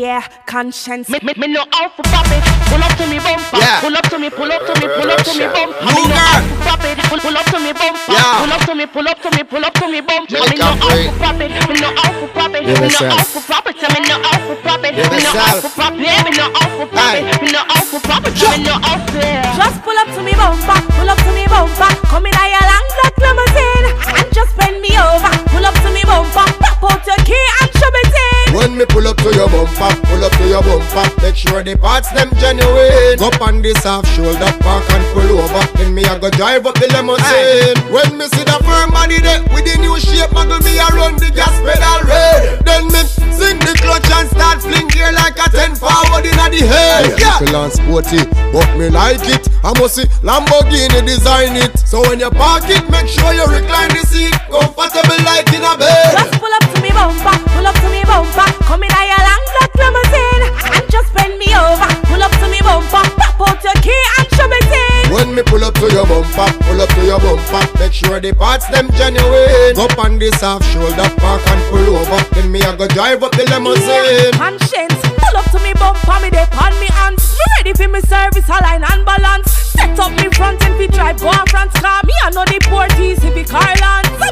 Yeah, Konshens. Me, me, me no out for pop it. Pull up to me bumper. Yeah. Pull up to me, pull up to me, pull up to me bumper. Me no Luger. out for pop it. Pull, pull up to me bumper. Yeah. Pull up to me, pull up to me, pull up to me bumper. Me no up out for pop it. Me no out for pop it. Me no myself. out for pop it. Me no out for pop it. Me no out myself. for pop it. Me no out for pop it. Me no out for pop it. Me no out for Just pull up to me pull up to your bumper, make sure the parts them genuine. Go on this half shoulder, park and pull over. Then me I go drive up the limousine. When me see the firm body there with the new shape, muggle me I run the gas pedal red. Then me sing the clutch and start fling gear like a ten forward inna the head. Yeah, little and sporty, but me like it. I must see Lamborghini design it. So when you park it, make sure you recline the seat, comfortable me pull up to your bumper, pull up to your bumper, make sure the parts them genuine. Go on this half shoulder, park and pull over. Then me I go drive up the limousine. Konshens, pull up to me bumper, me dey on me hands. Me ready for me service, align and balance. Set up me front and fi drive go France car. Me I know the port easy fi Carland. So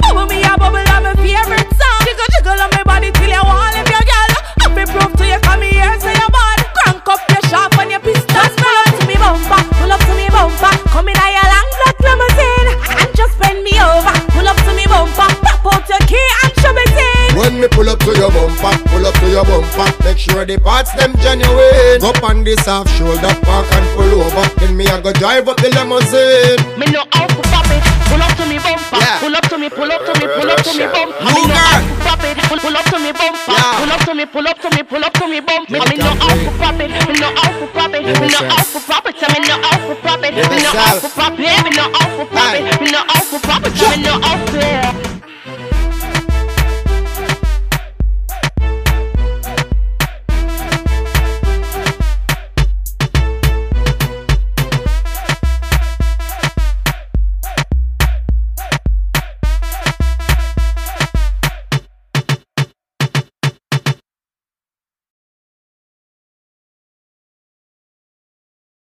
up bumper, make sure the parts them genuine. Go on this half shoulder, park and pull over. Then me I go drive up the limousine. Me no out for pop it. Pull up to me bumper. Yeah. Pull up to me, pull up to me, pull up to me bumper. Me no out for pop it. Pull, pull up to me bumper. Yeah. Pull up to me, pull up to me, pull up to me bumper. Me no out for pop it. Me no out for pop it. Me no out for pop it. Me no out for pop it. Me no out for pop it. Me no out for pop it. Me no out for pop it. Me no out for